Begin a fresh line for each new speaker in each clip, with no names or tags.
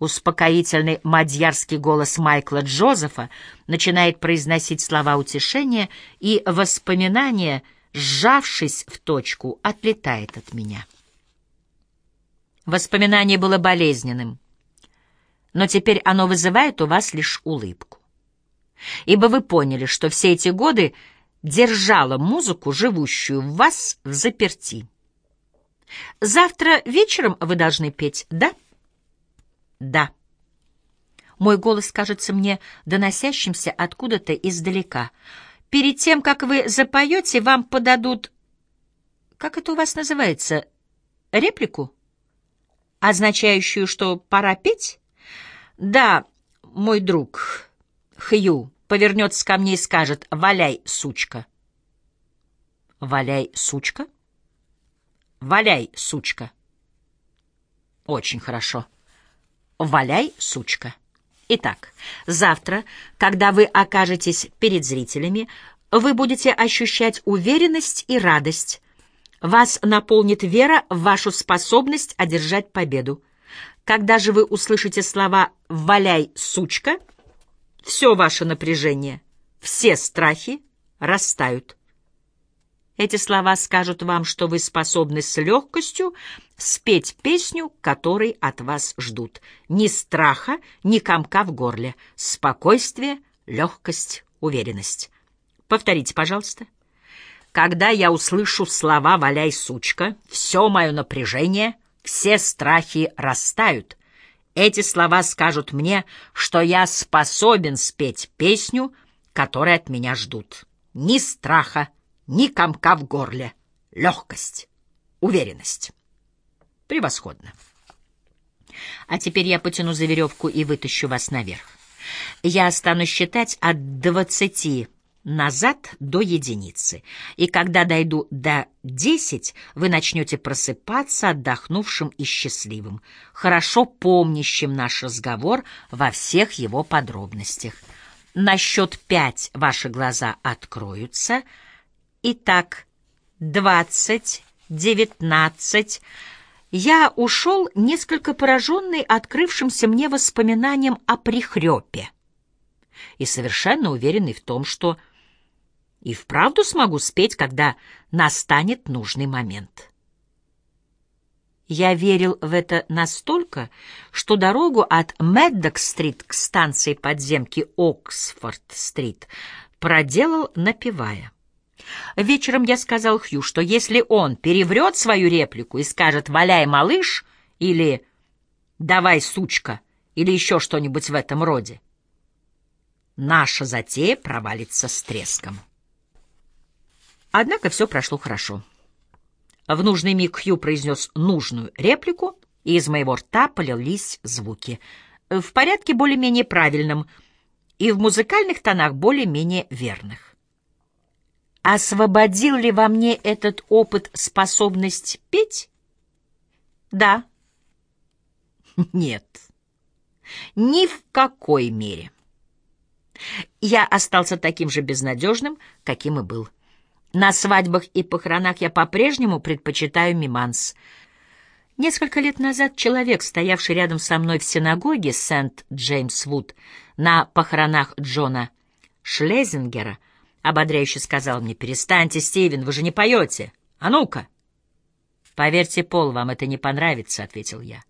Успокоительный мадьярский голос Майкла Джозефа начинает произносить слова утешения, и воспоминание, сжавшись в точку, отлетает от меня. Воспоминание было болезненным, но теперь оно вызывает у вас лишь улыбку. Ибо вы поняли, что все эти годы держала музыку, живущую в вас, в заперти. Завтра вечером вы должны петь, да? Да. Мой голос кажется мне доносящимся откуда-то издалека. Перед тем, как вы запоете, вам подадут... Как это у вас называется? Реплику? Означающую, что пора петь? Да, мой друг Хью повернется ко мне и скажет «Валяй, сучка». «Валяй, сучка»? «Валяй, сучка». Очень хорошо. «Валяй, сучка». Итак, завтра, когда вы окажетесь перед зрителями, вы будете ощущать уверенность и радость. Вас наполнит вера в вашу способность одержать победу. Когда же вы услышите слова «валяй, сучка», все ваше напряжение, все страхи растают. Эти слова скажут вам, что вы способны с легкостью спеть песню, которой от вас ждут. Ни страха, ни комка в горле. Спокойствие, легкость, уверенность. Повторите, пожалуйста. Когда я услышу слова «валяй, сучка», все мое напряжение, все страхи растают. Эти слова скажут мне, что я способен спеть песню, которой от меня ждут. Ни страха, ни комка в горле. Легкость, уверенность. Превосходно. А теперь я потяну за веревку и вытащу вас наверх. Я стану считать от двадцати назад до единицы, и когда дойду до десять, вы начнете просыпаться отдохнувшим и счастливым, хорошо помнящим наш разговор во всех его подробностях. На счет пять ваши глаза откроются. Итак, двадцать, девятнадцать... Я ушел, несколько пораженный открывшимся мне воспоминанием о прихрепе и совершенно уверенный в том, что и вправду смогу спеть, когда настанет нужный момент. Я верил в это настолько, что дорогу от Меддок-стрит к станции подземки Оксфорд-стрит проделал, напевая. Вечером я сказал Хью, что если он переврет свою реплику и скажет «валяй, малыш» или «давай, сучка» или еще что-нибудь в этом роде, наша затея провалится с треском. Однако все прошло хорошо. В нужный миг Хью произнес нужную реплику, и из моего рта полились звуки. В порядке более-менее правильном и в музыкальных тонах более-менее верных. Освободил ли во мне этот опыт способность петь? Да. Нет. Ни в какой мере. Я остался таким же безнадежным, каким и был. На свадьбах и похоронах я по-прежнему предпочитаю миманс. Несколько лет назад человек, стоявший рядом со мной в синагоге Сент-Джеймс-Вуд на похоронах Джона Шлезингера, ободряюще сказал мне, «Перестаньте, Стивен, вы же не поете. А ну-ка!» «Поверьте, Пол, вам это не понравится», — ответил я.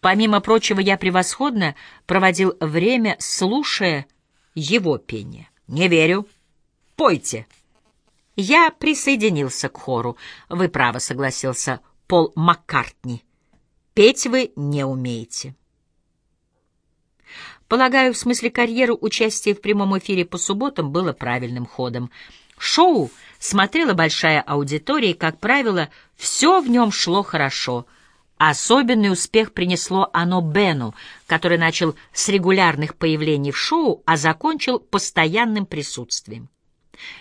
Помимо прочего, я превосходно проводил время, слушая его пение. «Не верю. Пойте!» Я присоединился к хору. Вы право согласился Пол Маккартни. Петь вы не умеете. Полагаю, в смысле карьеры участие в прямом эфире по субботам было правильным ходом. Шоу смотрела большая аудитория, и, как правило, все в нем шло хорошо. Особенный успех принесло оно Бену, который начал с регулярных появлений в шоу, а закончил постоянным присутствием.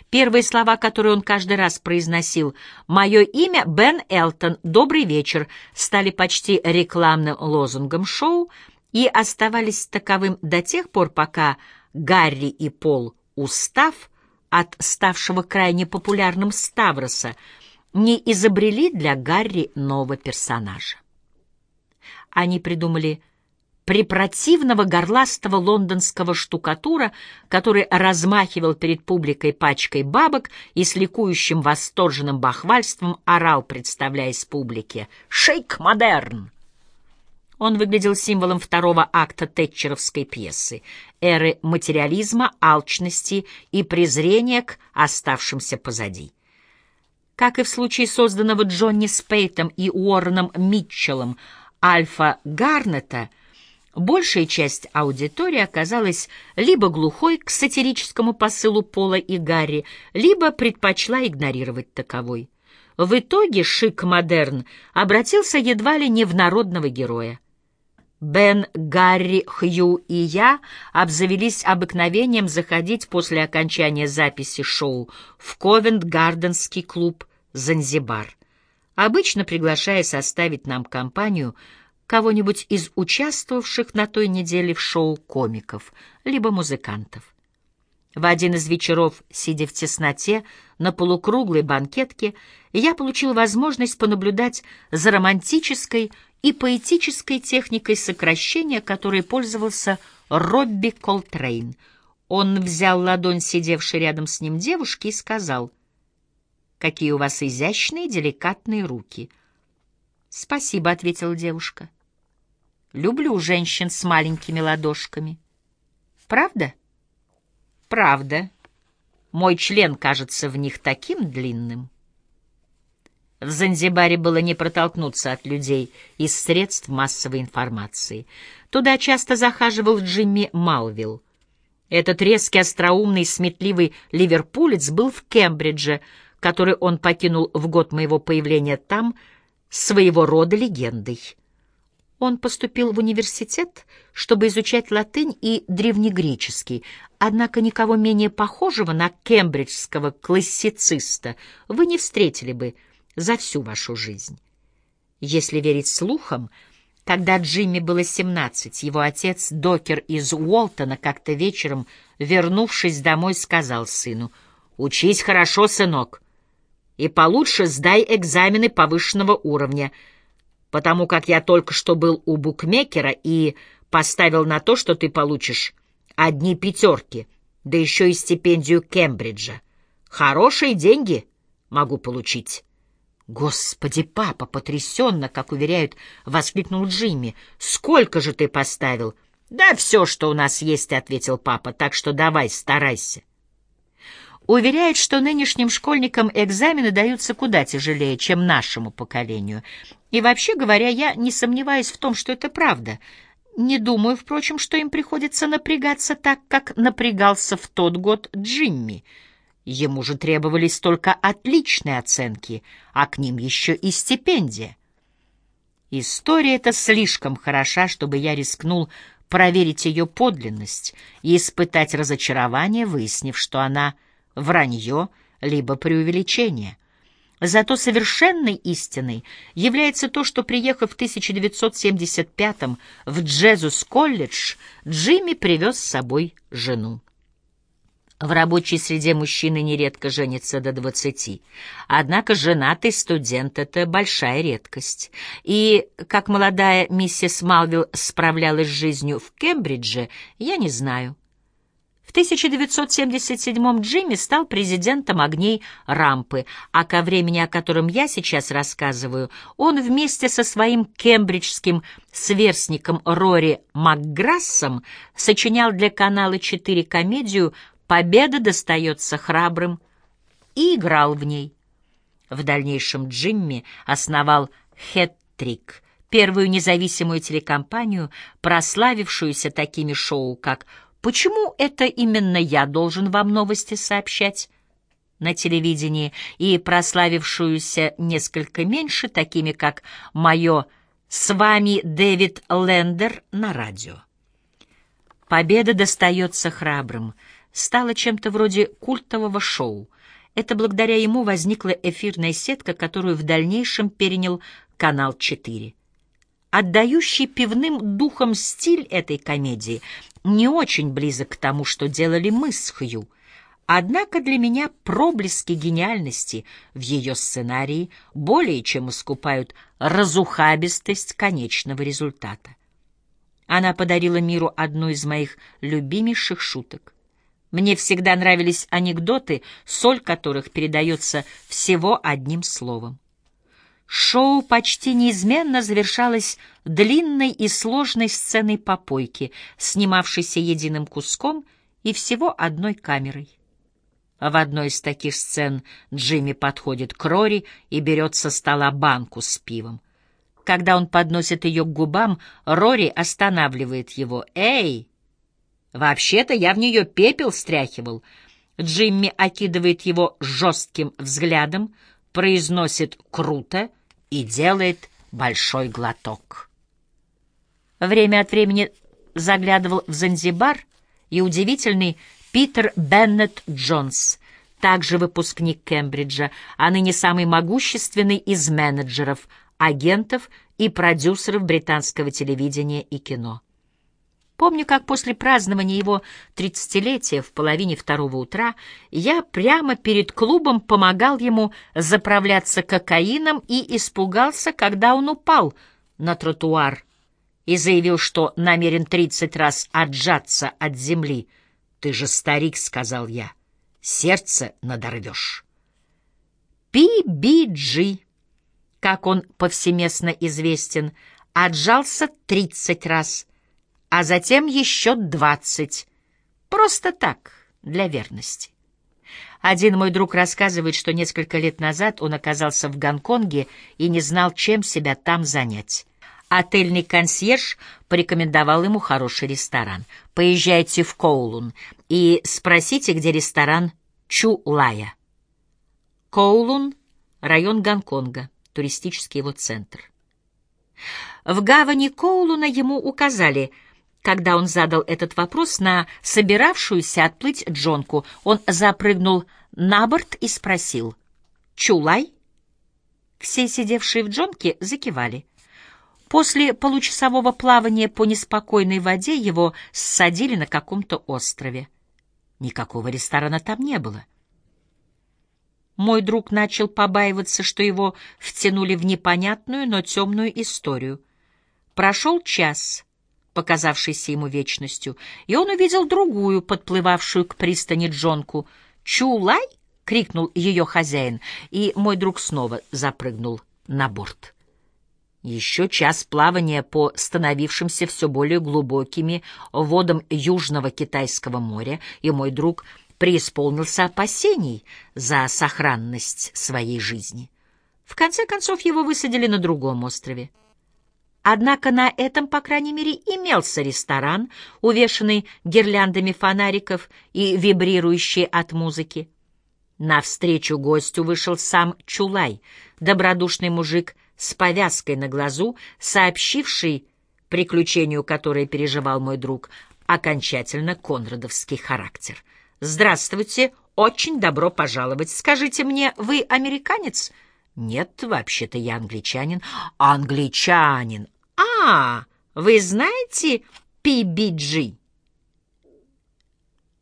Первые слова, которые он каждый раз произносил «Мое имя Бен Элтон, добрый вечер» стали почти рекламным лозунгом шоу и оставались таковым до тех пор, пока Гарри и Пол, устав от ставшего крайне популярным Ставроса, не изобрели для Гарри нового персонажа. Они придумали препротивного горластого лондонского штукатура, который размахивал перед публикой пачкой бабок и с ликующим восторженным бахвальством орал, представляясь публике «Шейк модерн!». Он выглядел символом второго акта тетчеровской пьесы, эры материализма, алчности и презрения к оставшимся позади. Как и в случае созданного Джонни Спейтом и Уорреном Митчеллом, Альфа Гарнета — Большая часть аудитории оказалась либо глухой к сатирическому посылу Пола и Гарри, либо предпочла игнорировать таковой. В итоге шик-модерн обратился едва ли не в народного героя. Бен, Гарри, Хью и я обзавелись обыкновением заходить после окончания записи шоу в Ковент-Гарденский клуб «Занзибар», обычно приглашая составить нам компанию – кого-нибудь из участвовавших на той неделе в шоу комиков, либо музыкантов. В один из вечеров, сидя в тесноте, на полукруглой банкетке, я получил возможность понаблюдать за романтической и поэтической техникой сокращения, которой пользовался Робби Колтрейн. Он взял ладонь сидевшей рядом с ним девушки и сказал, «Какие у вас изящные, деликатные руки». «Спасибо», — ответила девушка. «Люблю женщин с маленькими ладошками». «Правда?» «Правда. Мой член кажется в них таким длинным». В Занзибаре было не протолкнуться от людей из средств массовой информации. Туда часто захаживал Джимми Малвилл. Этот резкий, остроумный, сметливый ливерпулец был в Кембридже, который он покинул в год моего появления там — своего рода легендой. Он поступил в университет, чтобы изучать латынь и древнегреческий, однако никого менее похожего на кембриджского классициста вы не встретили бы за всю вашу жизнь. Если верить слухам, когда Джимми было семнадцать, его отец, докер из Уолтона, как-то вечером, вернувшись домой, сказал сыну, «Учись хорошо, сынок, и получше сдай экзамены повышенного уровня, потому как я только что был у букмекера и поставил на то, что ты получишь одни пятерки, да еще и стипендию Кембриджа. Хорошие деньги могу получить». «Господи, папа!» — потрясенно, как уверяют, воскликнул Джимми. «Сколько же ты поставил?» «Да все, что у нас есть», — ответил папа, — «так что давай, старайся» уверяет, что нынешним школьникам экзамены даются куда тяжелее, чем нашему поколению. И вообще говоря, я не сомневаюсь в том, что это правда. Не думаю, впрочем, что им приходится напрягаться так, как напрягался в тот год Джимми. Ему же требовались только отличные оценки, а к ним еще и стипендия. История эта слишком хороша, чтобы я рискнул проверить ее подлинность и испытать разочарование, выяснив, что она вранье, либо преувеличение. Зато совершенной истиной является то, что, приехав в 1975 в Джезус-колледж, Джимми привез с собой жену. В рабочей среде мужчины нередко женятся до двадцати. Однако женатый студент — это большая редкость. И как молодая миссис Малвилл справлялась с жизнью в Кембридже, я не знаю. В 1977-м Джимми стал президентом огней рампы, а ко времени, о котором я сейчас рассказываю, он вместе со своим кембриджским сверстником Рори Макграссом сочинял для канала 4 комедию «Победа достается храбрым» и играл в ней. В дальнейшем Джимми основал «Хеттрик», первую независимую телекомпанию, прославившуюся такими шоу, как Почему это именно я должен вам новости сообщать? на телевидении и прославившуюся несколько меньше, такими как «Мое с вами Дэвид Лендер» на радио. Победа достается храбрым, стала чем-то вроде культового шоу. Это благодаря ему возникла эфирная сетка, которую в дальнейшем перенял канал 4. Отдающий пивным духом стиль этой комедии не очень близок к тому, что делали мы с Хью. Однако для меня проблески гениальности в ее сценарии более чем искупают разухабистость конечного результата. Она подарила миру одну из моих любимейших шуток. Мне всегда нравились анекдоты, соль которых передается всего одним словом. Шоу почти неизменно завершалось длинной и сложной сценой попойки, снимавшейся единым куском и всего одной камерой. В одной из таких сцен Джимми подходит к Рори и берет со стола банку с пивом. Когда он подносит ее к губам, Рори останавливает его. «Эй!» Вообще-то я в нее пепел стряхивал. Джимми окидывает его жестким взглядом, произносит «круто» и делает большой глоток. Время от времени заглядывал в Занзибар и удивительный Питер Беннет Джонс, также выпускник Кембриджа, а ныне самый могущественный из менеджеров, агентов и продюсеров британского телевидения и кино. Помню, как после празднования его тридцатилетия в половине второго утра я прямо перед клубом помогал ему заправляться кокаином и испугался, когда он упал на тротуар и заявил, что намерен тридцать раз отжаться от земли. «Ты же старик», — сказал я, — «сердце надорвешь». Пи-би-джи, как он повсеместно известен, отжался тридцать раз — а затем еще двадцать. Просто так, для верности. Один мой друг рассказывает, что несколько лет назад он оказался в Гонконге и не знал, чем себя там занять. Отельный консьерж порекомендовал ему хороший ресторан. Поезжайте в Коулун и спросите, где ресторан Чу-Лая. Коулун — район Гонконга, туристический его центр. В гавани Коулуна ему указали — когда он задал этот вопрос на собиравшуюся отплыть Джонку, он запрыгнул на борт и спросил «Чулай?». Все сидевшие в Джонке закивали. После получасового плавания по неспокойной воде его ссадили на каком-то острове. Никакого ресторана там не было. Мой друг начал побаиваться, что его втянули в непонятную, но темную историю. Прошел час — показавшейся ему вечностью, и он увидел другую, подплывавшую к пристани Джонку. «Чулай!» — крикнул ее хозяин, и мой друг снова запрыгнул на борт. Еще час плавания по становившимся все более глубокими водам Южного Китайского моря, и мой друг преисполнился опасений за сохранность своей жизни. В конце концов его высадили на другом острове. Однако на этом, по крайней мере, имелся ресторан, увешанный гирляндами фонариков и вибрирующий от музыки. Навстречу гостю вышел сам Чулай, добродушный мужик с повязкой на глазу, сообщивший приключению, которое переживал мой друг, окончательно конрадовский характер. «Здравствуйте, очень добро пожаловать. Скажите мне, вы американец?» «Нет, вообще-то я англичанин». «Англичанин! А, вы знаете PBG?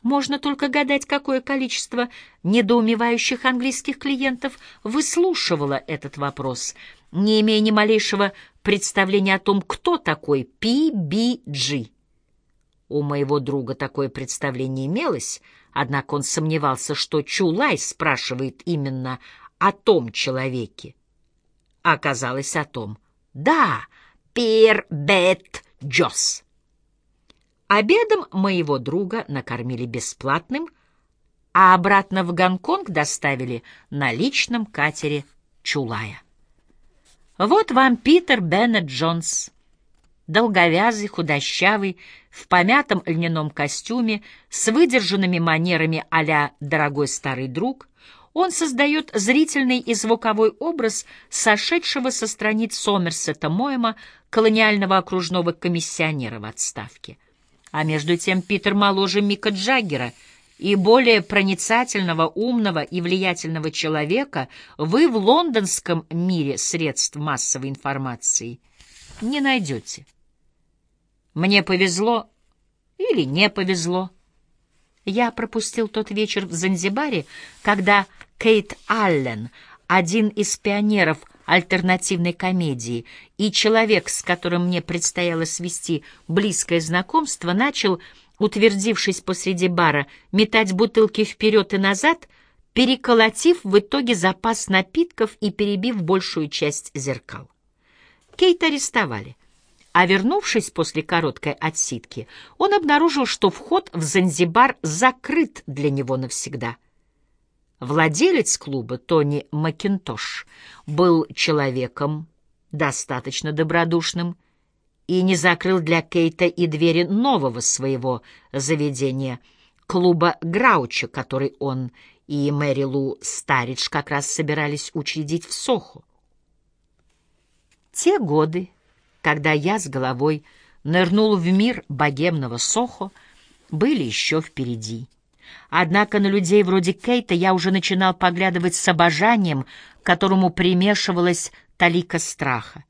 Можно только гадать, какое количество недоумевающих английских клиентов выслушивало этот вопрос, не имея ни малейшего представления о том, кто такой PBG. У моего друга такое представление имелось, однако он сомневался, что Чулай спрашивает именно о том человеке. Оказалось о том. Да, Пир Бет Джос. Обедом моего друга накормили бесплатным, а обратно в Гонконг доставили на личном катере Чулая. Вот вам Питер Беннет Джонс, долговязый, худощавый, в помятом льняном костюме, с выдержанными манерами а «дорогой старый друг», он создает зрительный и звуковой образ сошедшего со страниц Сомерсета Моэма, колониального окружного комиссионера в отставке. А между тем Питер моложе Мика Джаггера и более проницательного, умного и влиятельного человека вы в лондонском мире средств массовой информации не найдете. Мне повезло или не повезло. Я пропустил тот вечер в Занзибаре, когда Кейт Аллен, один из пионеров альтернативной комедии, и человек, с которым мне предстояло свести близкое знакомство, начал, утвердившись посреди бара, метать бутылки вперед и назад, переколотив в итоге запас напитков и перебив большую часть зеркал. Кейт арестовали. А вернувшись после короткой отсидки, он обнаружил, что вход в Занзибар закрыт для него навсегда. Владелец клуба, Тони Макинтош, был человеком достаточно добродушным и не закрыл для Кейта и двери нового своего заведения, клуба Грауча, который он и Мэри Лу Старидж как раз собирались учредить в Сохо. Те годы, когда я с головой нырнул в мир богемного Сохо, были еще впереди. Однако на людей вроде Кейта я уже начинал поглядывать с обожанием, которому примешивалась талика страха.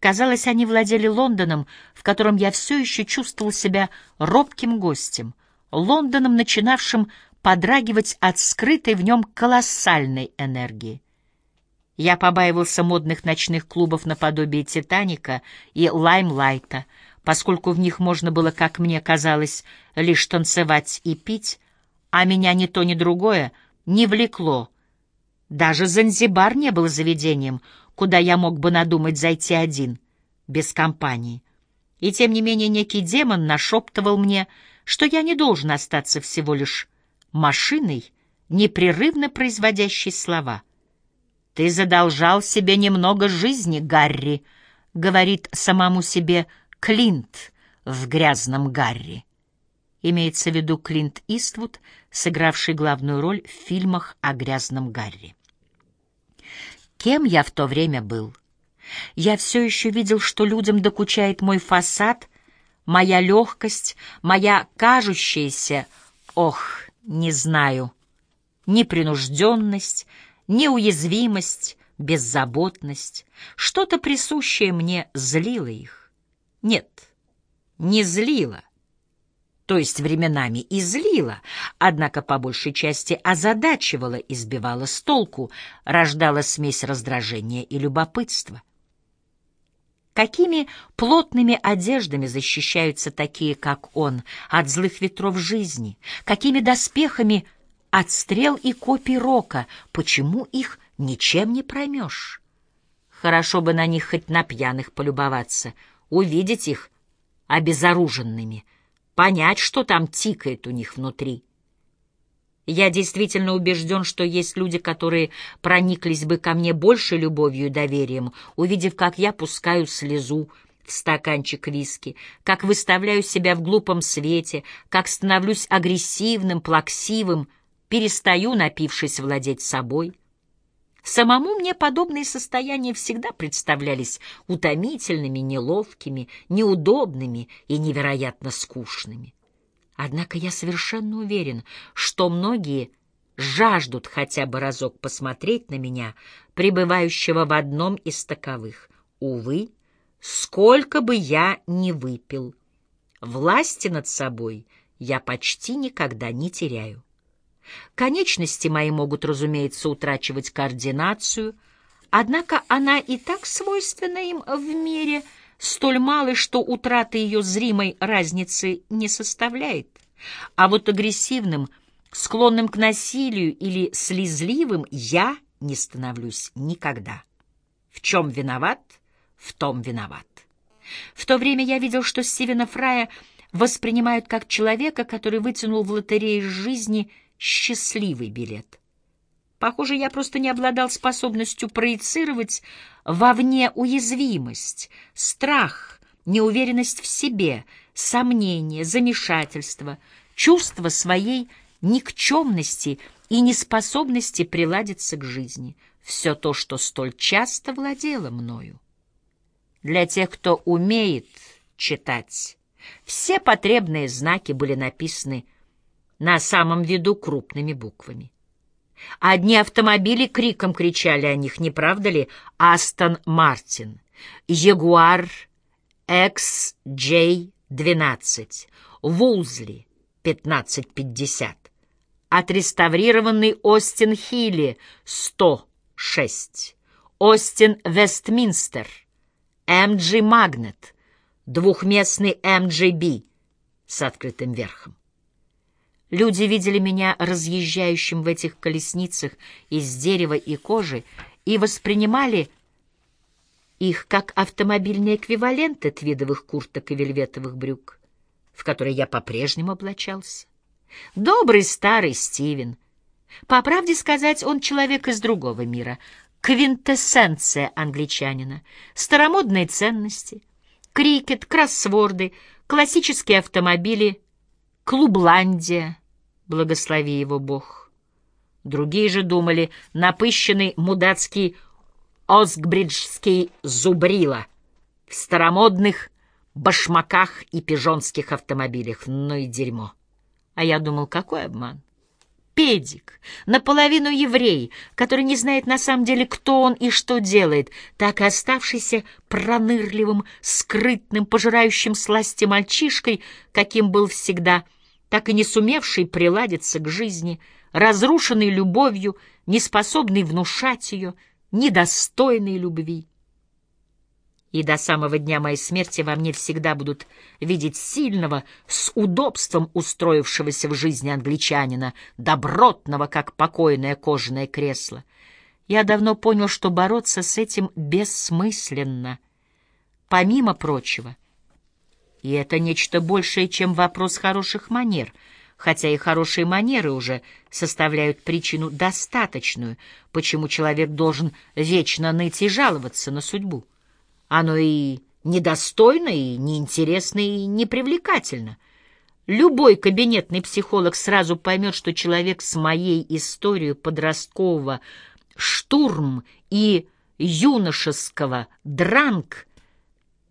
Казалось, они владели Лондоном, в котором я все еще чувствовал себя робким гостем, Лондоном, начинавшим подрагивать от скрытой в нем колоссальной энергии. Я побаивался модных ночных клубов наподобие «Титаника» и «Лаймлайта», поскольку в них можно было, как мне казалось, лишь танцевать и пить, а меня ни то, ни другое не влекло. Даже Занзибар не был заведением, куда я мог бы надумать зайти один, без компании. И тем не менее некий демон нашептывал мне, что я не должен остаться всего лишь машиной, непрерывно производящей слова — «Ты задолжал себе немного жизни, Гарри», — говорит самому себе Клинт в «Грязном Гарри». Имеется в виду Клинт Иствуд, сыгравший главную роль в фильмах о «Грязном Гарри». Кем я в то время был? Я все еще видел, что людям докучает мой фасад, моя легкость, моя кажущаяся, ох, не знаю, непринужденность, неуязвимость, беззаботность, что-то присущее мне злило их. Нет, не злило, то есть временами и злило, однако по большей части озадачивало и сбивало с толку, рождала смесь раздражения и любопытства. Какими плотными одеждами защищаются такие, как он, от злых ветров жизни? Какими доспехами — от стрел и копий рока. Почему их ничем не проймешь? Хорошо бы на них хоть на пьяных полюбоваться, увидеть их обезоруженными, понять, что там тикает у них внутри. Я действительно убежден, что есть люди, которые прониклись бы ко мне больше любовью и доверием, увидев, как я пускаю слезу в стаканчик виски, как выставляю себя в глупом свете, как становлюсь агрессивным, плаксивым, перестаю, напившись, владеть собой. Самому мне подобные состояния всегда представлялись утомительными, неловкими, неудобными и невероятно скучными. Однако я совершенно уверен, что многие жаждут хотя бы разок посмотреть на меня, пребывающего в одном из таковых. Увы, сколько бы я ни выпил, власти над собой я почти никогда не теряю. Конечности мои могут, разумеется, утрачивать координацию, однако она и так свойственна им в мире, столь малой, что утрата ее зримой разницы не составляет. А вот агрессивным, склонным к насилию или слезливым я не становлюсь никогда. В чем виноват, в том виноват. В то время я видел, что Стивена Фрая воспринимают как человека, который вытянул в лотерее жизни – счастливый билет. Похоже, я просто не обладал способностью проецировать вовне уязвимость, страх, неуверенность в себе, сомнение, замешательство, чувство своей никчемности и неспособности приладиться к жизни. Все то, что столь часто владело мною. Для тех, кто умеет читать, все потребные знаки были написаны на самом виду крупными буквами. Одни автомобили криком кричали о них, не правда ли? Астон Мартин, Ягуар XJ12, Вулзли 1550, отреставрированный Остин Хилли 106, Остин Вестминстер, МГ Магнет, двухместный МГБ с открытым верхом. Люди видели меня разъезжающим в этих колесницах из дерева и кожи и воспринимали их как автомобильные эквиваленты твидовых курток и вельветовых брюк, в которые я по-прежнему облачался. Добрый старый Стивен. По правде сказать, он человек из другого мира, квинтэссенция англичанина, старомодные ценности, крикет, кроссворды, классические автомобили, клубландия, благослови его Бог. Другие же думали, напыщенный мудацкий Осгбриджский зубрила в старомодных башмаках и пижонских автомобилях. Ну и дерьмо. А я думал, какой обман. Педик, наполовину еврей, который не знает на самом деле, кто он и что делает, так и оставшийся пронырливым, скрытным, пожирающим сласти мальчишкой, каким был всегда, так и не сумевший приладиться к жизни, разрушенный любовью, неспособный внушать ее, недостойный любви и до самого дня моей смерти во мне всегда будут видеть сильного, с удобством устроившегося в жизни англичанина, добротного, как покойное кожаное кресло. Я давно понял, что бороться с этим бессмысленно. Помимо прочего, и это нечто большее, чем вопрос хороших манер, хотя и хорошие манеры уже составляют причину достаточную, почему человек должен вечно ныть и жаловаться на судьбу. Оно и недостойно, и неинтересно, и непривлекательно. Любой кабинетный психолог сразу поймет, что человек с моей историей подросткового штурм и юношеского дранг,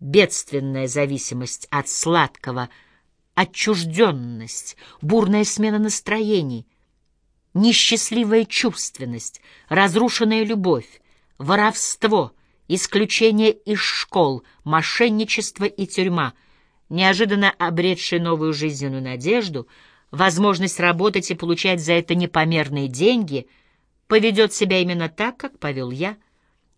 бедственная зависимость от сладкого, отчужденность, бурная смена настроений, несчастливая чувственность, разрушенная любовь, воровство — исключение из школ, мошенничество и тюрьма, неожиданно обретшие новую жизненную надежду, возможность работать и получать за это непомерные деньги, поведет себя именно так, как повел я,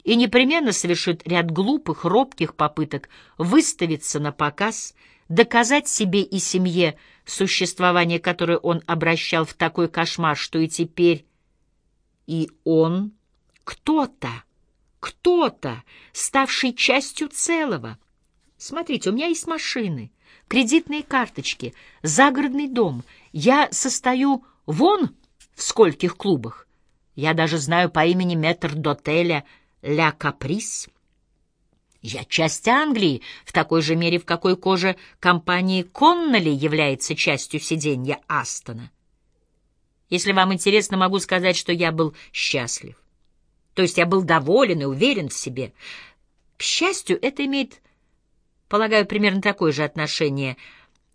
и непременно совершит ряд глупых, робких попыток выставиться на показ, доказать себе и семье существование, которое он обращал в такой кошмар, что и теперь и он кто-то кто-то, ставший частью целого. Смотрите, у меня есть машины, кредитные карточки, загородный дом. Я состою вон в скольких клубах. Я даже знаю по имени метр-дотеля «Ля Каприс». Я часть Англии, в такой же мере, в какой кожа компании Конноли является частью сиденья Астона. Если вам интересно, могу сказать, что я был счастлив. То есть я был доволен и уверен в себе. К счастью, это имеет, полагаю, примерно такое же отношение,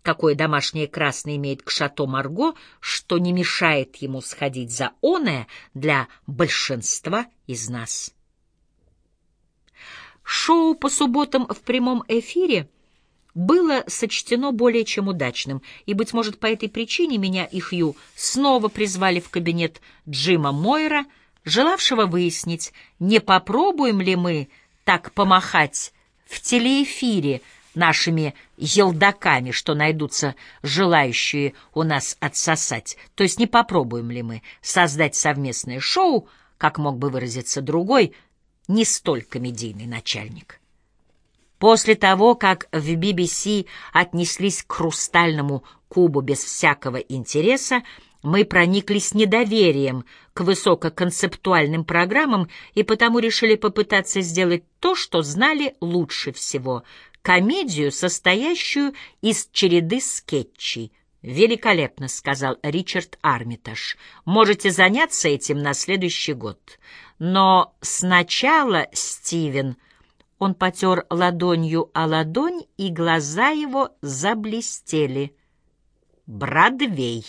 какое домашнее красное имеет к шато Марго, что не мешает ему сходить за оное для большинства из нас. Шоу по субботам в прямом эфире было сочтено более чем удачным, и, быть может, по этой причине меня и Хью снова призвали в кабинет Джима Мойра — желавшего выяснить, не попробуем ли мы так помахать в телеэфире нашими елдаками, что найдутся желающие у нас отсосать, то есть не попробуем ли мы создать совместное шоу, как мог бы выразиться другой, не столь комедийный начальник. После того, как в BBC отнеслись к хрустальному кубу без всякого интереса, мы прониклись недоверием к высококонцептуальным программам и потому решили попытаться сделать то, что знали лучше всего — комедию, состоящую из череды скетчей. «Великолепно», — сказал Ричард Армитаж. «Можете заняться этим на следующий год. Но сначала, Стивен...» Он потер ладонью о ладонь, и глаза его заблестели. «Бродвей».